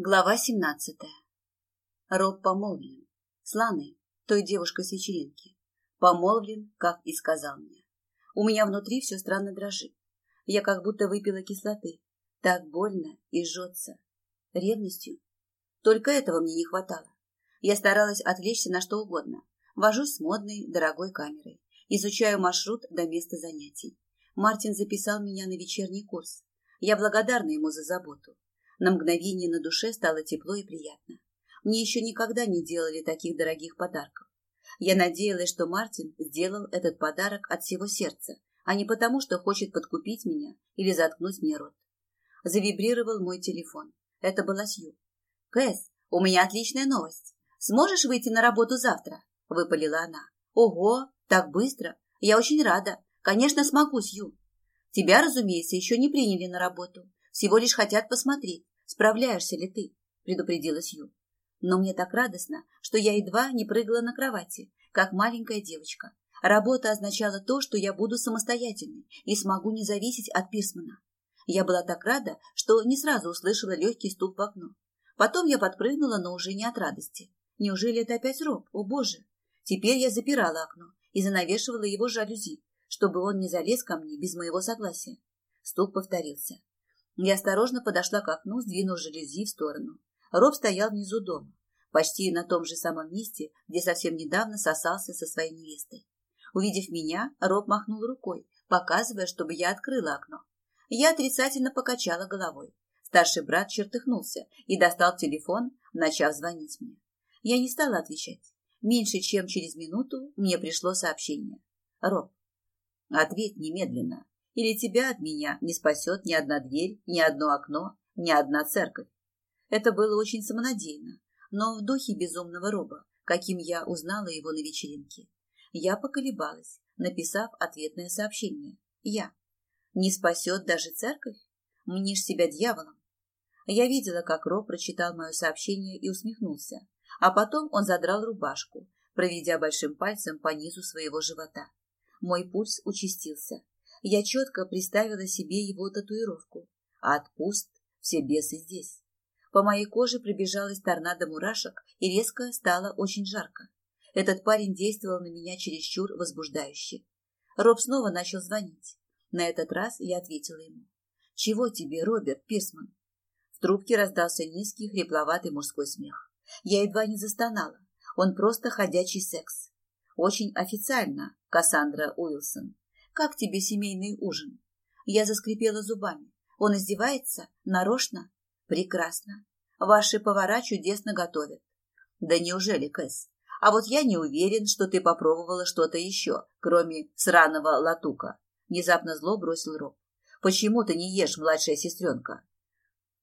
Глава семнадцатая. Роб помолвлен. С той девушкой с вечеринки. Помолвлен, как и сказал мне. У меня внутри все странно дрожит. Я как будто выпила кислоты. Так больно и жжется. Ревностью. Только этого мне не хватало. Я старалась отвлечься на что угодно. Вожусь с модной, дорогой камерой. Изучаю маршрут до места занятий. Мартин записал меня на вечерний курс. Я благодарна ему за заботу. На мгновение на душе стало тепло и приятно. Мне еще никогда не делали таких дорогих подарков. Я надеялась, что Мартин сделал этот подарок от всего сердца, а не потому, что хочет подкупить меня или заткнуть мне рот. Завибрировал мой телефон. Это была Сью. «Кэс, у меня отличная новость. Сможешь выйти на работу завтра?» – выпалила она. «Ого, так быстро! Я очень рада. Конечно, смогу, Сью. Тебя, разумеется, еще не приняли на работу. Всего лишь хотят посмотреть, справляешься ли ты, предупредила Сью. Но мне так радостно, что я едва не прыгала на кровати, как маленькая девочка. Работа означала то, что я буду самостоятельной и смогу не зависеть от Пирсмана. Я была так рада, что не сразу услышала легкий стук в окно. Потом я подпрыгнула, но уже не от радости. Неужели это опять Роб? О, боже! Теперь я запирала окно и занавешивала его жалюзи, чтобы он не залез ко мне без моего согласия. Стук повторился. Я осторожно подошла к окну, сдвинув жалюзи в сторону. Роб стоял внизу дома, почти на том же самом месте, где совсем недавно сосался со своей невестой. Увидев меня, Роб махнул рукой, показывая, чтобы я открыла окно. Я отрицательно покачала головой. Старший брат чертыхнулся и достал телефон, начав звонить мне. Я не стала отвечать. Меньше чем через минуту мне пришло сообщение. «Роб, ответь немедленно. Или тебя от меня не спасет ни одна дверь, ни одно окно, ни одна церковь. Это было очень самонадеянно, но в духе безумного роба, каким я узнала его на вечеринке. Я поколебалась, написав ответное сообщение. Я. Не спасет даже церковь? Мнишь себя дьяволом? Я видела, как Роб прочитал мое сообщение и усмехнулся, а потом он задрал рубашку, проведя большим пальцем по низу своего живота. Мой пульс участился, я четко представила себе его татуировку. А отпуст все бесы здесь. По моей коже пробежалась торнадо мурашек, и резко стало очень жарко. Этот парень действовал на меня чересчур возбуждающе. Роб снова начал звонить. На этот раз я ответила ему. «Чего тебе, Роберт Пирсман?» В трубке раздался низкий, хрипловатый мужской смех. Я едва не застонала. Он просто ходячий секс. Очень официально, Кассандра Уилсон. Как тебе семейный ужин? Я заскрипела зубами. Он издевается? Нарочно? Прекрасно. Ваши повара чудесно готовят. Да неужели, Кэс? А вот я не уверен, что ты попробовала что-то еще, кроме сраного латука. Внезапно зло бросил Роб. Почему ты не ешь, младшая сестренка?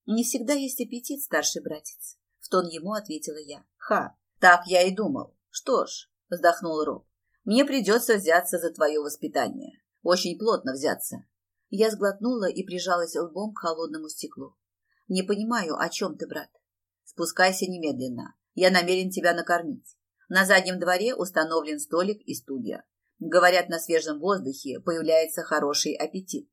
Не всегда есть аппетит, старший братец. В тон ему ответила я. Ха, так я и думал. Что ж, вздохнул Роб, мне придется взяться за твое воспитание. Очень плотно взяться. Я сглотнула и прижалась лбом к холодному стеклу. Не понимаю, о чем ты, брат. Спускайся немедленно. Я намерен тебя накормить. На заднем дворе установлен столик и стулья. Говорят, на свежем воздухе появляется хороший аппетит.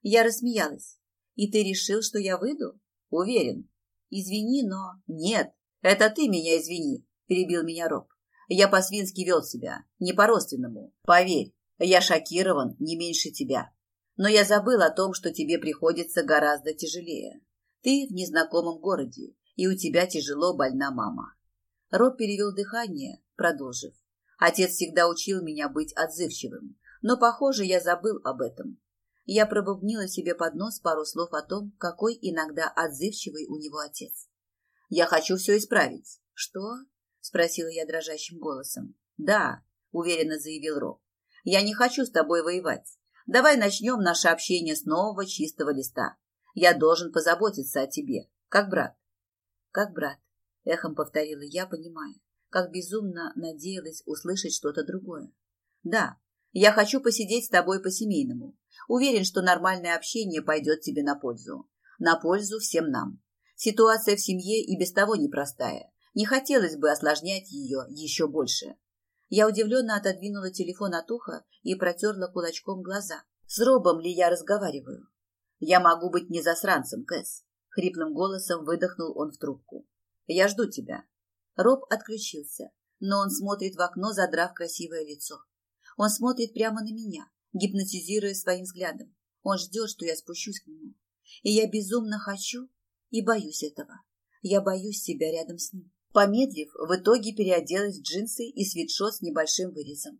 Я рассмеялась. И ты решил, что я выйду? Уверен. Извини, но... Нет, это ты меня извини, перебил меня Роб. Я по-свински вел себя, не по-родственному. Поверь, я шокирован не меньше тебя. Но я забыл о том, что тебе приходится гораздо тяжелее. Ты в незнакомом городе, и у тебя тяжело больна мама. Роб перевел дыхание, продолжив. Отец всегда учил меня быть отзывчивым, но, похоже, я забыл об этом. Я пробубнила себе под нос пару слов о том, какой иногда отзывчивый у него отец. «Я хочу все исправить». «Что?» – спросила я дрожащим голосом. «Да», – уверенно заявил Роб. Я не хочу с тобой воевать. Давай начнем наше общение с нового чистого листа. Я должен позаботиться о тебе, как брат. Как брат, эхом повторила я, понимая, как безумно надеялась услышать что-то другое. Да, я хочу посидеть с тобой по-семейному. Уверен, что нормальное общение пойдет тебе на пользу. На пользу всем нам. Ситуация в семье и без того непростая. Не хотелось бы осложнять ее еще больше. Я удивленно отодвинула телефон от уха и протерла кулачком глаза. С Робом ли я разговариваю? Я могу быть не засранцем, Кэс. Хриплым голосом выдохнул он в трубку. «Я жду тебя». Роб отключился, но он смотрит в окно, задрав красивое лицо. Он смотрит прямо на меня, гипнотизируя своим взглядом. Он ждет, что я спущусь к нему. И я безумно хочу и боюсь этого. Я боюсь себя рядом с ним. Помедлив, в итоге переоделась в джинсы и свитшот с небольшим вырезом.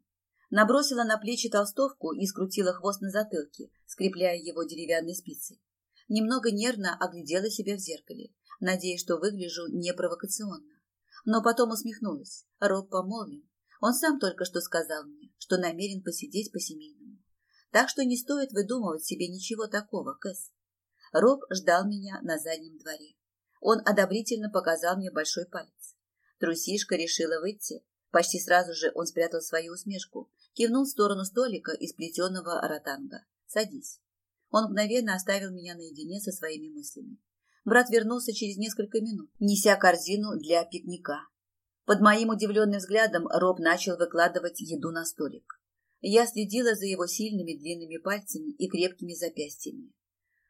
Набросила на плечи толстовку и скрутила хвост на затылке, скрепляя его деревянной спицей. Немного нервно оглядела себя в зеркале, надеясь, что выгляжу непровокационно. Но потом усмехнулась. Роб помолвлен. Он сам только что сказал мне, что намерен посидеть по-семейному. Так что не стоит выдумывать себе ничего такого, Кэс. Роб ждал меня на заднем дворе. Он одобрительно показал мне большой палец. Трусишка решила выйти. Почти сразу же он спрятал свою усмешку, кивнул в сторону столика из плетеного ротанга. «Садись». Он мгновенно оставил меня наедине со своими мыслями. Брат вернулся через несколько минут, неся корзину для пикника. Под моим удивленным взглядом Роб начал выкладывать еду на столик. Я следила за его сильными длинными пальцами и крепкими запястьями.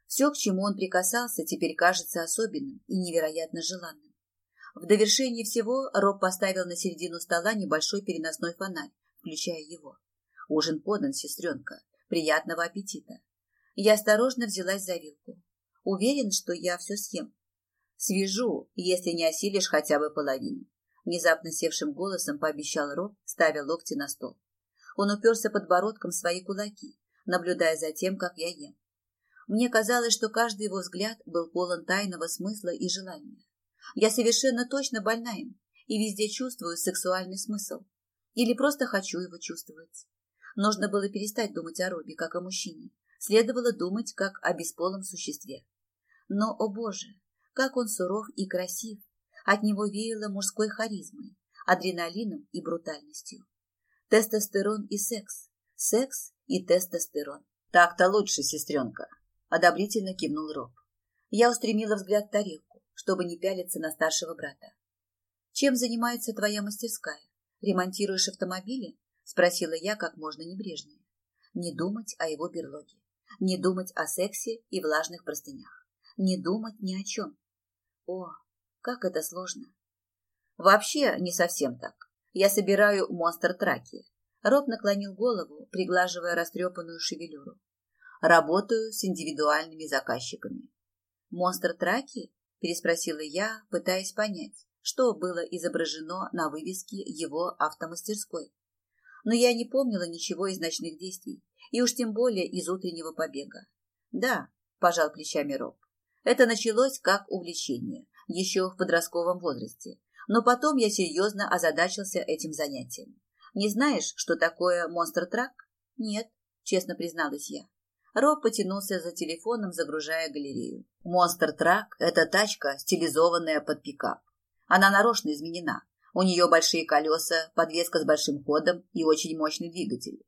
Все, к чему он прикасался, теперь кажется особенным и невероятно желанным. В довершение всего Роб поставил на середину стола небольшой переносной фонарь, включая его. Ужин подан, сестренка. Приятного аппетита. Я осторожно взялась за вилку. Уверен, что я все съем. Свяжу, если не осилишь хотя бы половину. Внезапно севшим голосом пообещал Роб, ставя локти на стол. Он уперся подбородком в свои кулаки, наблюдая за тем, как я ем. Мне казалось, что каждый его взгляд был полон тайного смысла и желания. Я совершенно точно больна им и везде чувствую сексуальный смысл. Или просто хочу его чувствовать. Нужно было перестать думать о Робби, как о мужчине. Следовало думать, как о бесполом существе. Но, о боже, как он суров и красив. От него веяло мужской харизмой, адреналином и брутальностью. Тестостерон и секс. Секс и тестостерон. Так-то лучше, сестренка. Одобрительно кивнул Роб. Я устремила взгляд в тарелку, чтобы не пялиться на старшего брата. «Чем занимается твоя мастерская? Ремонтируешь автомобили?» – спросила я как можно небрежнее. Не думать о его берлоге, не думать о сексе и влажных простынях, не думать ни о чем. О, как это сложно. Вообще не совсем так. Я собираю монстр-траки. Роб наклонил голову, приглаживая растрепанную шевелюру. Работаю с индивидуальными заказчиками. Монстр-траки? Переспросила я, пытаясь понять, что было изображено на вывеске его автомастерской. Но я не помнила ничего из ночных действий, и уж тем более из утреннего побега. Да, пожал плечами Роб. Это началось как увлечение, еще в подростковом возрасте. Но потом я серьезно озадачился этим занятием. Не знаешь, что такое монстр-трак? Нет, честно призналась я. Роб потянулся за телефоном, загружая галерею. Монстр Трак – это тачка, стилизованная под пикап. Она нарочно изменена. У нее большие колеса, подвеска с большим ходом и очень мощный двигатель.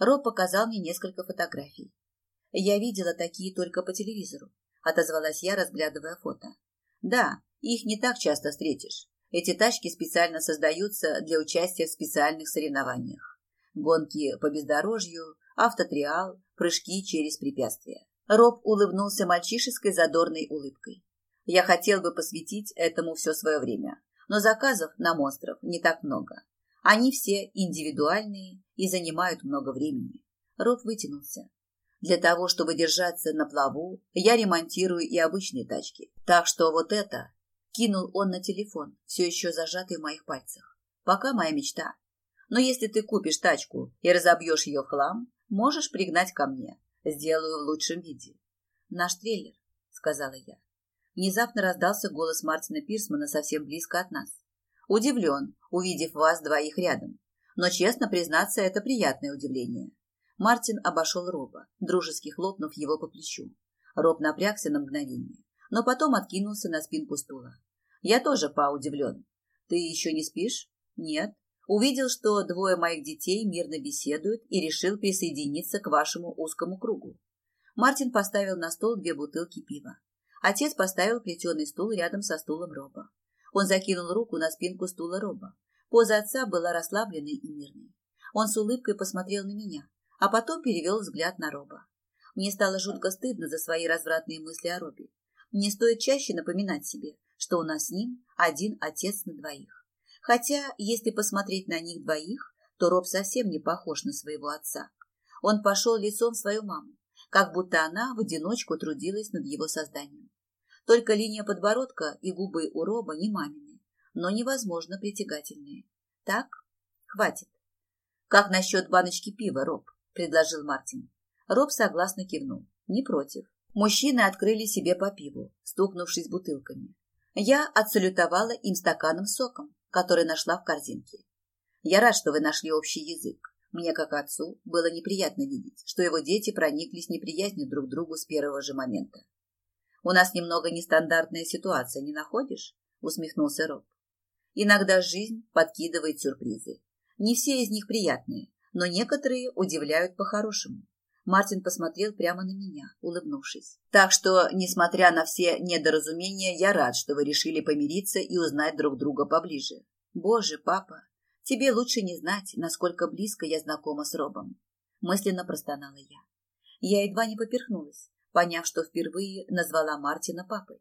Роб показал мне несколько фотографий. Я видела такие только по телевизору, отозвалась я, разглядывая фото. Да, их не так часто встретишь. Эти тачки специально создаются для участия в специальных соревнованиях. Гонки по бездорожью, автотриал, прыжки через препятствия. Роб улыбнулся мальчишеской задорной улыбкой. Я хотел бы посвятить этому все свое время, но заказов на монстров не так много. Они все индивидуальные и занимают много времени. Роб вытянулся. Для того, чтобы держаться на плаву, я ремонтирую и обычные тачки. Так что вот это... Кинул он на телефон, все еще зажатый в моих пальцах. Пока моя мечта. Но если ты купишь тачку и разобьешь ее в хлам, Можешь пригнать ко мне. Сделаю в лучшем виде. Наш трейлер, сказала я. Внезапно раздался голос Мартина Пирсмана совсем близко от нас. Удивлен, увидев вас двоих рядом. Но, честно признаться, это приятное удивление. Мартин обошел Роба, дружески хлопнув его по плечу. Роб напрягся на мгновение, но потом откинулся на спинку стула. Я тоже поудивлен. Ты еще не спишь? Нет. Увидел, что двое моих детей мирно беседуют и решил присоединиться к вашему узкому кругу. Мартин поставил на стол две бутылки пива. Отец поставил плетеный стул рядом со стулом Роба. Он закинул руку на спинку стула Роба. Поза отца была расслабленной и мирной. Он с улыбкой посмотрел на меня, а потом перевел взгляд на Роба. Мне стало жутко стыдно за свои развратные мысли о Робе. Мне стоит чаще напоминать себе, что у нас с ним один отец на двоих. Хотя, если посмотреть на них двоих, то Роб совсем не похож на своего отца. Он пошел лицом в свою маму, как будто она в одиночку трудилась над его созданием. Только линия подбородка и губы у Роба не мамины, но невозможно притягательные. Так? Хватит. Как насчет баночки пива, Роб? предложил Мартин. Роб согласно кивнул. Не против. Мужчины открыли себе по пиву, стукнувшись бутылками. Я отсалютовала им стаканом соком, который нашла в корзинке. Я рад, что вы нашли общий язык. Мне, как отцу, было неприятно видеть, что его дети прониклись неприязнью друг к другу с первого же момента. «У нас немного нестандартная ситуация, не находишь?» — усмехнулся Роб. «Иногда жизнь подкидывает сюрпризы. Не все из них приятные, но некоторые удивляют по-хорошему. Мартин посмотрел прямо на меня, улыбнувшись. Так что, несмотря на все недоразумения, я рад, что вы решили помириться и узнать друг друга поближе. Боже, папа, тебе лучше не знать, насколько близко я знакома с Робом. Мысленно простонала я. Я едва не поперхнулась, поняв, что впервые назвала Мартина папой.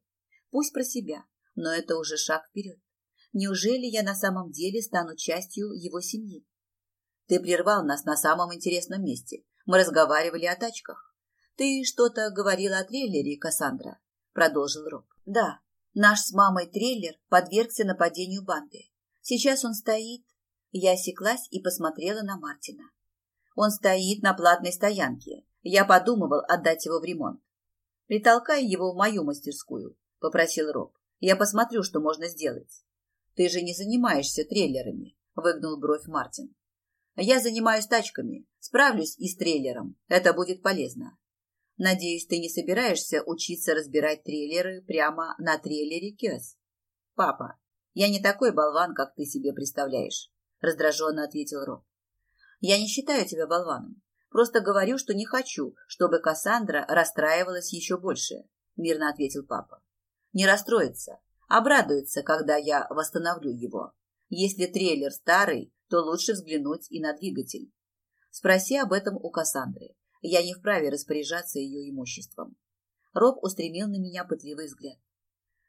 Пусть про себя, но это уже шаг вперед. Неужели я на самом деле стану частью его семьи? Ты прервал нас на самом интересном месте, мы разговаривали о тачках. Ты что-то говорила о трейлере, Кассандра, продолжил Роб. Да, наш с мамой трейлер подвергся нападению банды. Сейчас он стоит... Я осеклась и посмотрела на Мартина. Он стоит на платной стоянке. Я подумывал отдать его в ремонт. Притолкай его в мою мастерскую, попросил Роб. Я посмотрю, что можно сделать. Ты же не занимаешься трейлерами, выгнул бровь Мартин. Я занимаюсь тачками, справлюсь и с трейлером. Это будет полезно. Надеюсь, ты не собираешься учиться разбирать трейлеры прямо на трейлере Кёс? Папа, я не такой болван, как ты себе представляешь, раздраженно ответил Роб. Я не считаю тебя болваном. Просто говорю, что не хочу, чтобы Кассандра расстраивалась еще больше, мирно ответил папа. Не расстроится, обрадуется, когда я восстановлю его. Если трейлер старый, то лучше взглянуть и на двигатель. Спроси об этом у Кассандры. Я не вправе распоряжаться ее имуществом. Роб устремил на меня пытливый взгляд.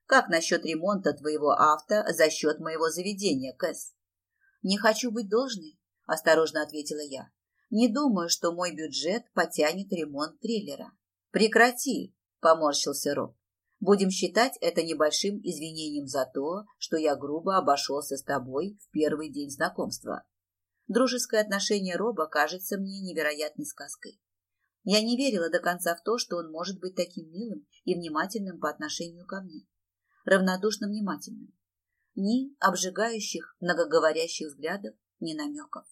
Как насчет ремонта твоего авто за счет моего заведения, Кэс? Не хочу быть должной, осторожно ответила я. Не думаю, что мой бюджет потянет ремонт трейлера. Прекрати, поморщился Роб. Будем считать это небольшим извинением за то, что я грубо обошелся с тобой в первый день знакомства. Дружеское отношение Роба кажется мне невероятной сказкой. Я не верила до конца в то, что он может быть таким милым и внимательным по отношению ко мне. Равнодушно внимательным. Ни обжигающих, многоговорящих взглядов, ни намеков.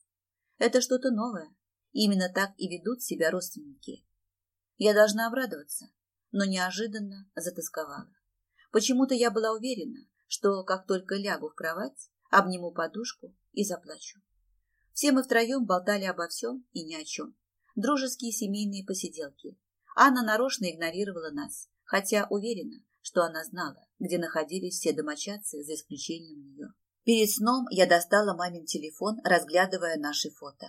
Это что-то новое. Именно так и ведут себя родственники. Я должна обрадоваться, но неожиданно затасковала. Почему-то я была уверена, что как только лягу в кровать, обниму подушку и заплачу. Все мы втроем болтали обо всем и ни о чем. Дружеские семейные посиделки. Анна нарочно игнорировала нас, хотя уверена, что она знала, где находились все домочадцы, за исключением нее. Перед сном я достала мамин телефон, разглядывая наши фото.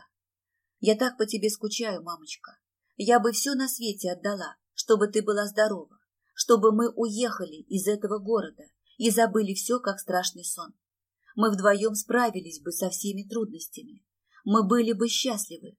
«Я так по тебе скучаю, мамочка. Я бы все на свете отдала, чтобы ты была здорова, чтобы мы уехали из этого города и забыли все, как страшный сон. Мы вдвоем справились бы со всеми трудностями. Мы были бы счастливы,